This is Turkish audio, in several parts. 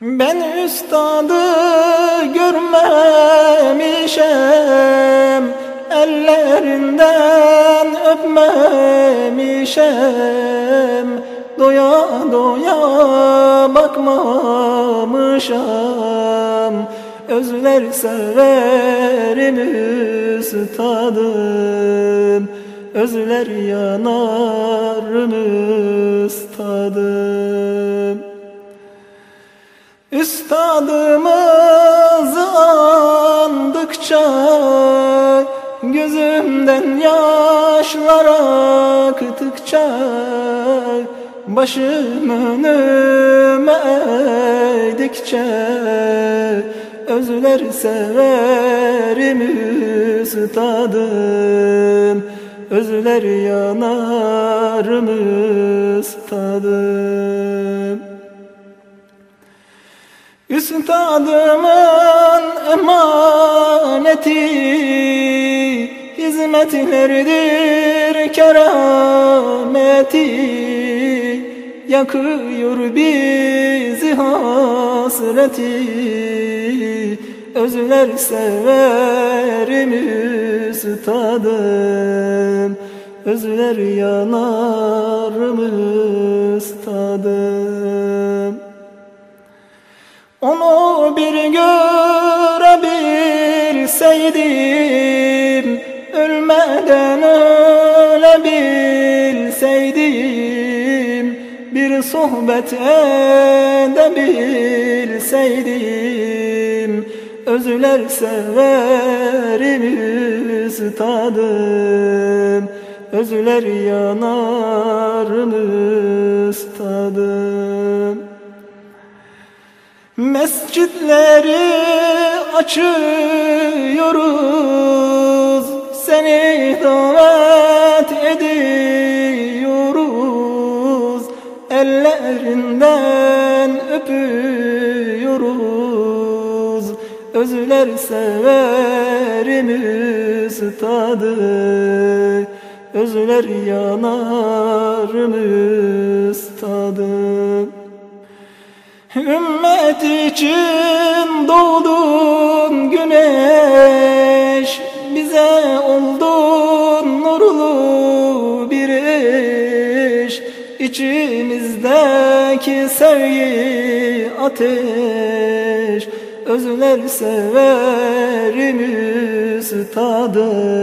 Ben üstadı görmemişem Ellerinden öpmemişem. Doya doya bakmamışam Özler severim üstadım. Özler yanarım üstadım Üstadımızı andıkça Gözümden yaşlar aktıkça Başım önüme eğdikçe Özler severim üstadım. Özler yanarım üstadım Üstadımın emaneti Hizmetleridir kerameti. Yakıyor bizi hasreti Özler severim üstadım Özler yanarım üstadım görebilseydim Ölmeden ölebilseydim Bir sohbet edebilseydim Özler severim üstadım Özler yanarım üstadım Mescitleri açıyoruz Seni davet ediyoruz. Ellerinden öpüyoruz Özler severim üstadı Özler yanarım üstadım Ümmet için doğdun güneş Bize oldun nurlu bir eş. İçimizdeki sevgi ateş Özler severim üstadım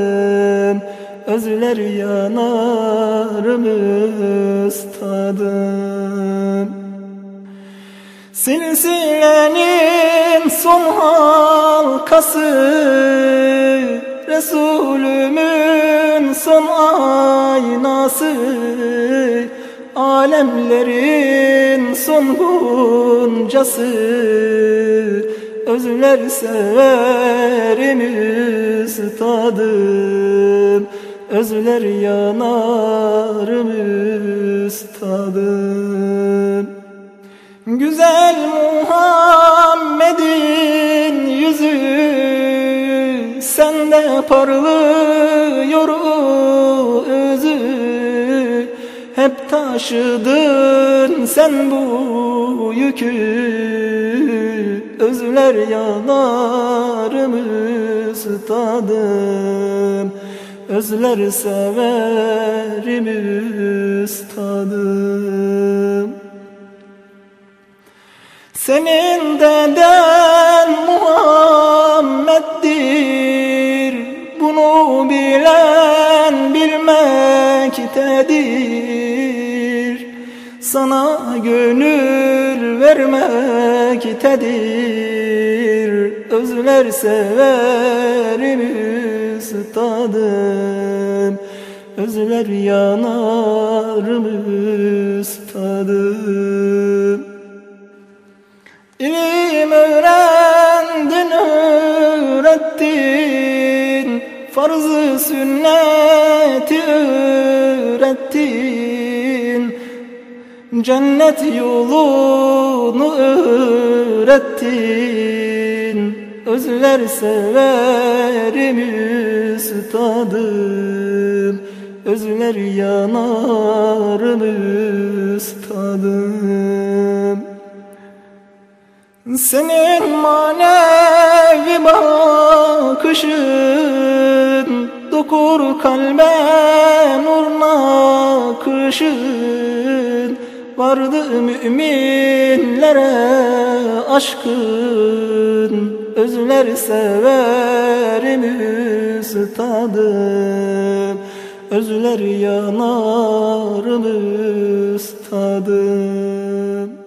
Özler yanarım üstadım Silsilenin son halkası Resulümün son aynası Alemlerin son guncası Özler severim üstadım Özler yanarım üstadım Güzel Muhammed'in yüzü Sende parlıyor özü. Hep taşıdın sen bu yükü Özler yanarım üstadım Özler severim üstadım senin deden Muhammed'dir. Bunu bilen bilmektedir Sana gönül vermektedir Özler severim üstadım Özler yanarım üstadım İlim öğrendin öğrettin. Farzı sünneti öğrettin. Cennet yolunu öğrettin. Özler severim üstadım. Özler yanarım üstadım Senin manevi bakışın Dokur kalbe nur nakışın. Vardı müminlere aşkın Özler severim üstadım Özler yanarım üstadım